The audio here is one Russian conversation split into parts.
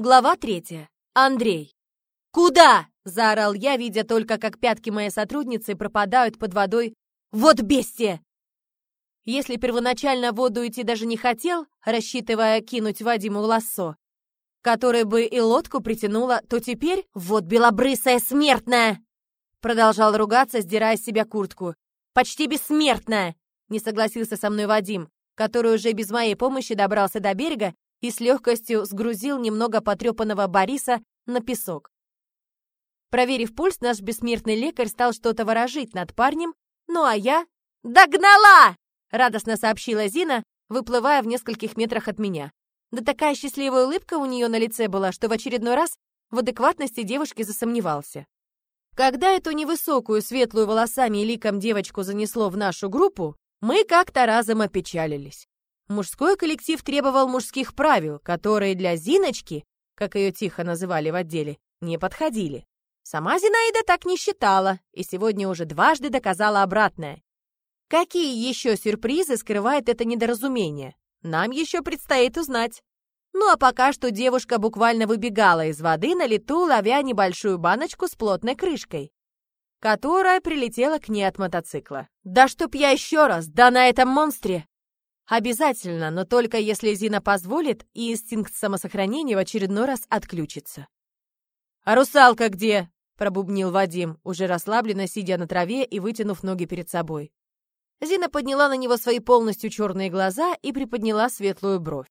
Глава третья. Андрей. «Куда?» — заорал я, видя только, как пятки моей сотрудницы пропадают под водой. «Вот бестия!» Если первоначально в воду идти даже не хотел, рассчитывая кинуть Вадиму лассо, которое бы и лодку притянуло, то теперь «вот белобрысая смертная!» Продолжал ругаться, сдирая с себя куртку. «Почти бессмертная!» Не согласился со мной Вадим, который уже без моей помощи добрался до берега и с легкостью сгрузил немного потрепанного Бориса на песок. Проверив пульс, наш бессмертный лекарь стал что-то ворожить над парнем, ну а я... «Догнала!» — радостно сообщила Зина, выплывая в нескольких метрах от меня. Да такая счастливая улыбка у нее на лице была, что в очередной раз в адекватности девушки засомневался. Когда эту невысокую, светлую волосами и ликом девочку занесло в нашу группу, мы как-то разом опечалились. Мужской коллектив требовал мужских правил, которые для Зиночки, как ее тихо называли в отделе, не подходили. Сама Зинаида так не считала и сегодня уже дважды доказала обратное. Какие еще сюрпризы скрывает это недоразумение? Нам еще предстоит узнать. Ну а пока что девушка буквально выбегала из воды на лету, ловя небольшую баночку с плотной крышкой, которая прилетела к ней от мотоцикла. «Да чтоб я еще раз, да на этом монстре!» Обязательно, но только если Зина позволит, и инстинкт самосохранения в очередной раз отключится. «А русалка где?» — пробубнил Вадим, уже расслабленно сидя на траве и вытянув ноги перед собой. Зина подняла на него свои полностью черные глаза и приподняла светлую бровь.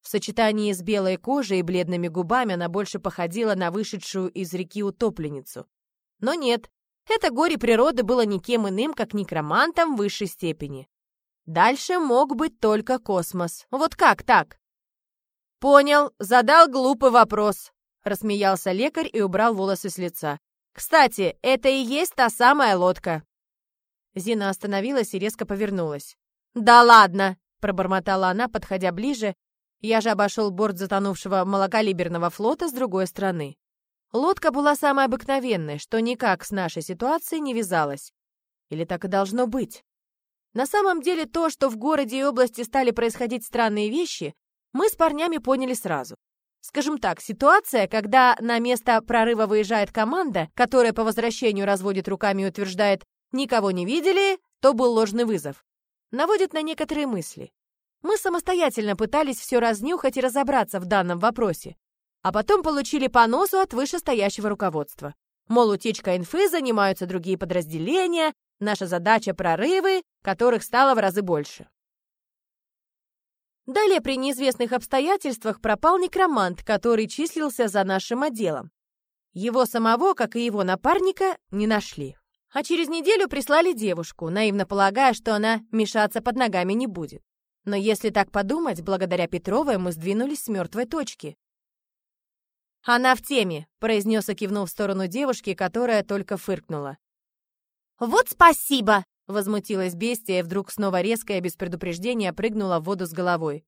В сочетании с белой кожей и бледными губами она больше походила на вышедшую из реки утопленницу. Но нет, это горе природы было никем иным, как некромантом высшей степени. Дальше мог быть только космос. Вот как так? Понял, задал глупый вопрос. Рассмеялся лекарь и убрал волосы с лица. Кстати, это и есть та самая лодка. Зина остановилась и резко повернулась. «Да ладно!» — пробормотала она, подходя ближе. Я же обошел борт затонувшего малокалиберного флота с другой стороны. Лодка была самой обыкновенной, что никак с нашей ситуацией не вязалась. Или так и должно быть. На самом деле то, что в городе и области стали происходить странные вещи, мы с парнями поняли сразу. Скажем так, ситуация, когда на место прорыва выезжает команда, которая по возвращению разводит руками и утверждает «никого не видели», то был ложный вызов. Наводит на некоторые мысли. Мы самостоятельно пытались все разнюхать и разобраться в данном вопросе, а потом получили по носу от вышестоящего руководства. Мол, утечка инфы занимаются другие подразделения, Наша задача — прорывы, которых стало в разы больше. Далее при неизвестных обстоятельствах пропал некромант, который числился за нашим отделом. Его самого, как и его напарника, не нашли. А через неделю прислали девушку, наивно полагая, что она мешаться под ногами не будет. Но если так подумать, благодаря Петровой мы сдвинулись с мертвой точки. «Она в теме», — произнес и кивнул в сторону девушки, которая только фыркнула. «Вот спасибо!» — возмутилась бестия и вдруг снова резко и без предупреждения прыгнула в воду с головой.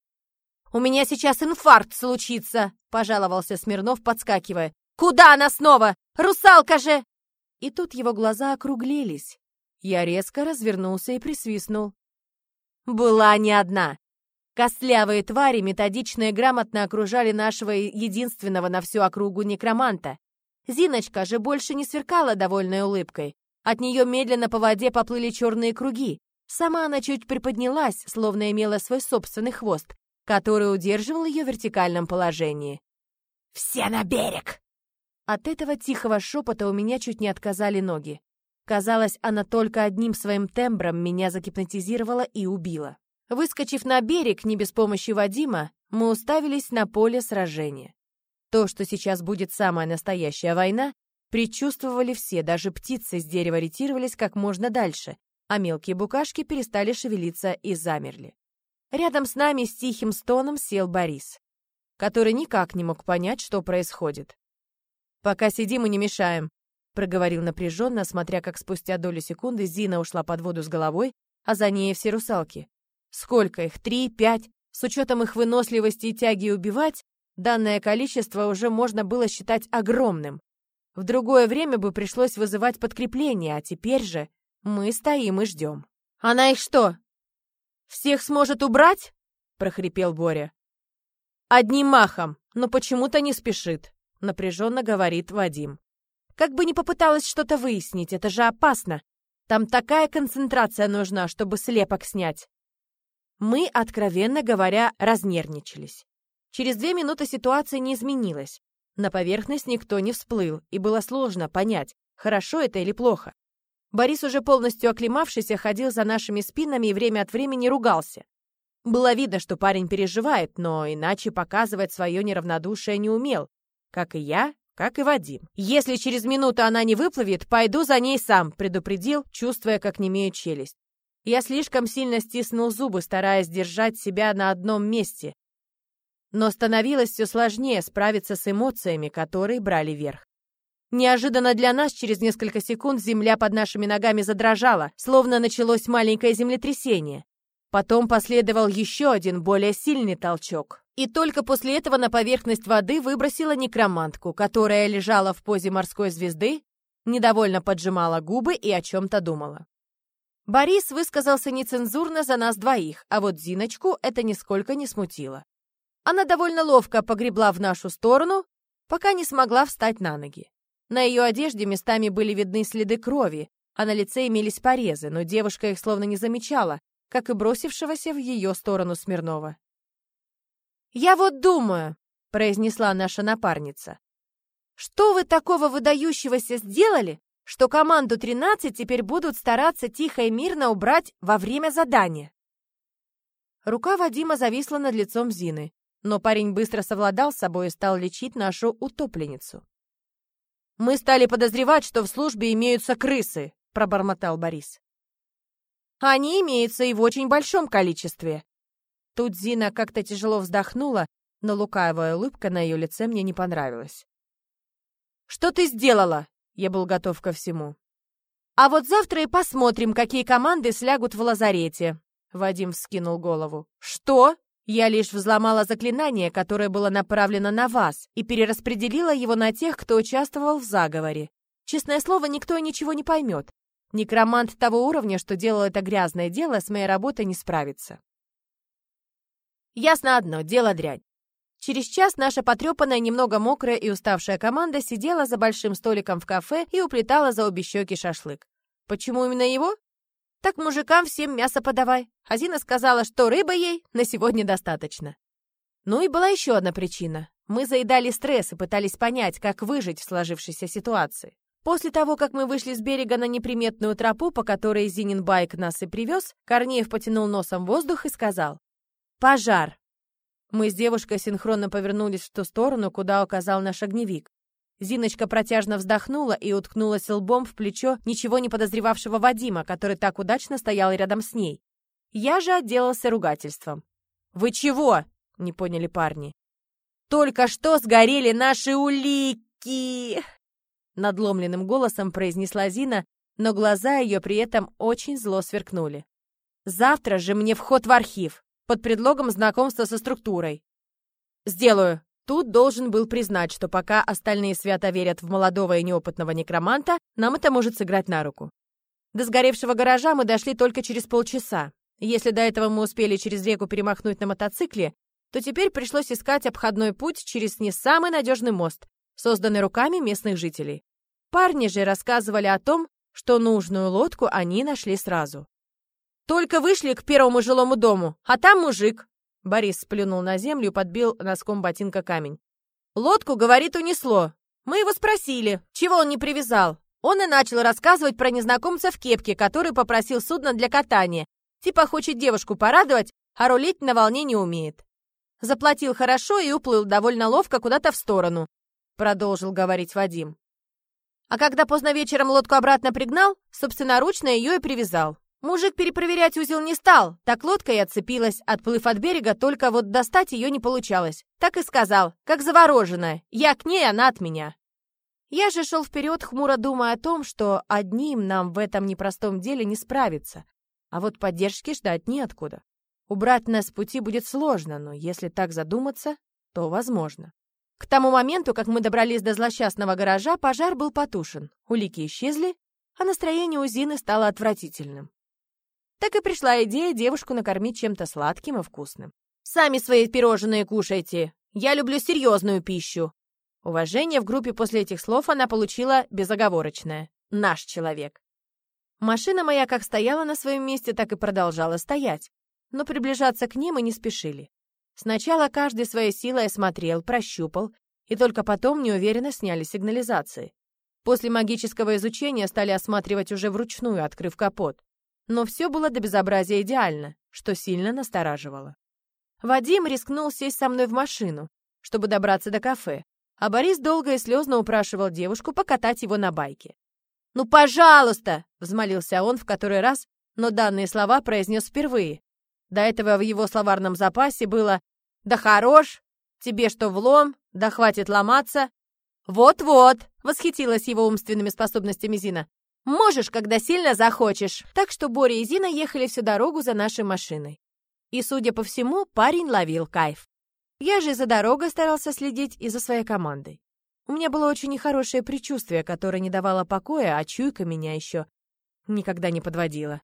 «У меня сейчас инфаркт случится!» — пожаловался Смирнов, подскакивая. «Куда она снова? Русалка же!» И тут его глаза округлились. Я резко развернулся и присвистнул. Была не одна. Костлявые твари методично и грамотно окружали нашего единственного на всю округу некроманта. Зиночка же больше не сверкала довольной улыбкой, от нее медленно по воде поплыли черные круги. Сама она чуть приподнялась, словно имела свой собственный хвост, который удерживал ее в вертикальном положении. «Все на берег!» От этого тихого шепота у меня чуть не отказали ноги. Казалось, она только одним своим тембром меня загипнотизировала и убила. Выскочив на берег, не без помощи Вадима, мы уставились на поле сражения. То, что сейчас будет самая настоящая война, Предчувствовали все, даже птицы с дерева ретировались как можно дальше, а мелкие букашки перестали шевелиться и замерли. Рядом с нами с тихим стоном сел Борис, который никак не мог понять, что происходит. «Пока сидим и не мешаем», — проговорил напряженно, смотря как спустя долю секунды Зина ушла под воду с головой, а за ней все русалки. Сколько их? Три, пять? С учетом их выносливости и тяги убивать, данное количество уже можно было считать огромным. В другое время бы пришлось вызывать подкрепление, а теперь же мы стоим и ждем. «Она их что, всех сможет убрать?» — прохрипел Боря. «Одним махом, но почему-то не спешит», — напряженно говорит Вадим. «Как бы ни попыталась что-то выяснить, это же опасно. Там такая концентрация нужна, чтобы слепок снять». Мы, откровенно говоря, разнервничались. Через две минуты ситуация не изменилась. На поверхность никто не всплыл, и было сложно понять, хорошо это или плохо. Борис, уже полностью оклемавшийся, ходил за нашими спинами и время от времени ругался. Было видно, что парень переживает, но иначе показывать свое неравнодушие не умел. Как и я, как и Вадим. «Если через минуту она не выплывет, пойду за ней сам», предупредил, чувствуя, как немею челюсть. Я слишком сильно стиснул зубы, стараясь держать себя на одном месте. Но становилось все сложнее справиться с эмоциями, которые брали верх. Неожиданно для нас через несколько секунд земля под нашими ногами задрожала, словно началось маленькое землетрясение. Потом последовал еще один, более сильный толчок. И только после этого на поверхность воды выбросила некромантку, которая лежала в позе морской звезды, недовольно поджимала губы и о чем-то думала. Борис высказался нецензурно за нас двоих, а вот Зиночку это нисколько не смутило. Она довольно ловко погребла в нашу сторону, пока не смогла встать на ноги. На ее одежде местами были видны следы крови, а на лице имелись порезы, но девушка их словно не замечала, как и бросившегося в ее сторону Смирнова. «Я вот думаю», — произнесла наша напарница, «что вы такого выдающегося сделали, что команду 13 теперь будут стараться тихо и мирно убрать во время задания?» Рука Вадима зависла над лицом Зины, но парень быстро совладал с собой и стал лечить нашу утопленницу. «Мы стали подозревать, что в службе имеются крысы», — пробормотал Борис. Они имеются и в очень большом количестве. Тут Зина как-то тяжело вздохнула, но лукавая улыбка на ее лице мне не понравилась. «Что ты сделала?» Я был готов ко всему. «А вот завтра и посмотрим, какие команды слягут в лазарете», Вадим вскинул голову. «Что?» Я лишь взломала заклинание, которое было направлено на вас, и перераспределила его на тех, кто участвовал в заговоре. Честное слово, никто ничего не поймет. Некромант того уровня, что делал это грязное дело, с моей работой не справится. Ясно одно, дело дрянь. Через час наша потрепанная, немного мокрая и уставшая команда сидела за большим столиком в кафе и уплетала за обе щеки шашлык. Почему именно его? Так мужикам всем мясо подавай. Хазина сказала, что рыба ей на сегодня достаточно. Ну и была еще одна причина. Мы заедали стресс и пытались понять, как выжить в сложившейся ситуации. После того, как мы вышли с берега на неприметную тропу, по которой Зинин байк нас и привез, Корнеев потянул носом воздух и сказал «Пожар!». Мы с девушкой синхронно повернулись в ту сторону, куда указал наш огневик. Зиночка протяжно вздохнула и уткнулась лбом в плечо ничего не подозревавшего Вадима, который так удачно стоял рядом с ней. Я же отделался ругательством. «Вы чего?» — не поняли парни. «Только что сгорели наши улики!» надломленным голосом произнесла Зина, но глаза ее при этом очень зло сверкнули. «Завтра же мне вход в архив, под предлогом знакомства со структурой». «Сделаю». Тут должен был признать, что пока остальные свято верят в молодого и неопытного некроманта, нам это может сыграть на руку. До сгоревшего гаража мы дошли только через полчаса. Если до этого мы успели через реку перемахнуть на мотоцикле, то теперь пришлось искать обходной путь через не самый надежный мост, созданный руками местных жителей. Парни же рассказывали о том, что нужную лодку они нашли сразу. Только вышли к первому жилому дому, а там мужик. Борис сплюнул на землю и подбил носком ботинка камень. Лодку, говорит, унесло. Мы его спросили, чего он не привязал. Он и начал рассказывать про незнакомца в кепке, который попросил судно для катания. Типа хочет девушку порадовать, а рулить на волне не умеет. Заплатил хорошо и уплыл довольно ловко куда-то в сторону, продолжил говорить Вадим. А когда поздно вечером лодку обратно пригнал, собственноручно ее и привязал. Мужик перепроверять узел не стал, так лодка и отцепилась, отплыв от берега, только вот достать ее не получалось. Так и сказал, как завороженная, я к ней, она от меня. Я же шел вперед, хмуро думая о том, что одним нам в этом непростом деле не справиться, а вот поддержки ждать неоткуда. Убрать нас с пути будет сложно, но если так задуматься, то возможно. К тому моменту, как мы добрались до злосчастного гаража, пожар был потушен, улики исчезли, а настроение у Зины стало отвратительным. Так и пришла идея девушку накормить чем-то сладким и вкусным. «Сами свои пирожные кушайте!» Я люблю серьезную пищу». Уважение в группе после этих слов она получила безоговорочное. Наш человек. Машина моя как стояла на своем месте, так и продолжала стоять. Но приближаться к ним мы не спешили. Сначала каждый своей силой осмотрел, прощупал, и только потом неуверенно сняли сигнализации. После магического изучения стали осматривать уже вручную, открыв капот. Но все было до безобразия идеально, что сильно настораживало. Вадим рискнул сесть со мной в машину, чтобы добраться до кафе, а Борис долго и слезно упрашивал девушку покатать его на байке. «Ну, пожалуйста!» — взмолился он в который раз, но данные слова произнес впервые. До этого в его словарном запасе было «Да хорош! Тебе что влом? Да хватит ломаться!» «Вот-вот!» — восхитилась его умственными способностями Зина. «Можешь, когда сильно захочешь!» Так что Боря и Зина ехали всю дорогу за нашей машиной. И, судя по всему, парень ловил кайф. Я же за дорогой старался следить и за своей командой. У меня было очень нехорошее предчувствие, которое не давало покоя, а чуйка меня еще никогда не подводила.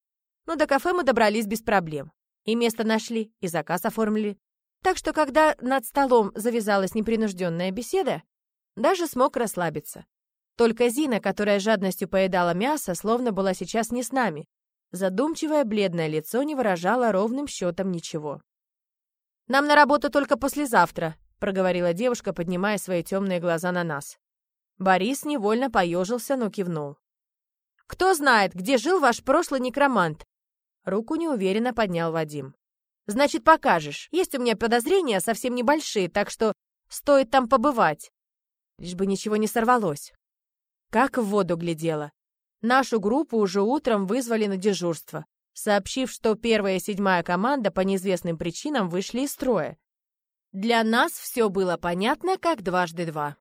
Но до кафе мы добрались без проблем. И место нашли, и заказ оформили. Так что, когда над столом завязалась непринужденная беседа, даже смог расслабиться. Только Зина, которая жадностью поедала мясо, словно была сейчас не с нами. Задумчивое бледное лицо не выражало ровным счетом ничего. «Нам на работу только послезавтра», — проговорила девушка, поднимая свои темные глаза на нас. Борис невольно поежился, но кивнул. «Кто знает, где жил ваш прошлый некромант?» Руку неуверенно поднял Вадим. «Значит, покажешь. Есть у меня подозрения, совсем небольшие, так что стоит там побывать. Лишь бы ничего не сорвалось». Как в воду глядела. Нашу группу уже утром вызвали на дежурство сообщив, что первая и седьмая команда по неизвестным причинам вышли из строя. Для нас все было понятно, как дважды два.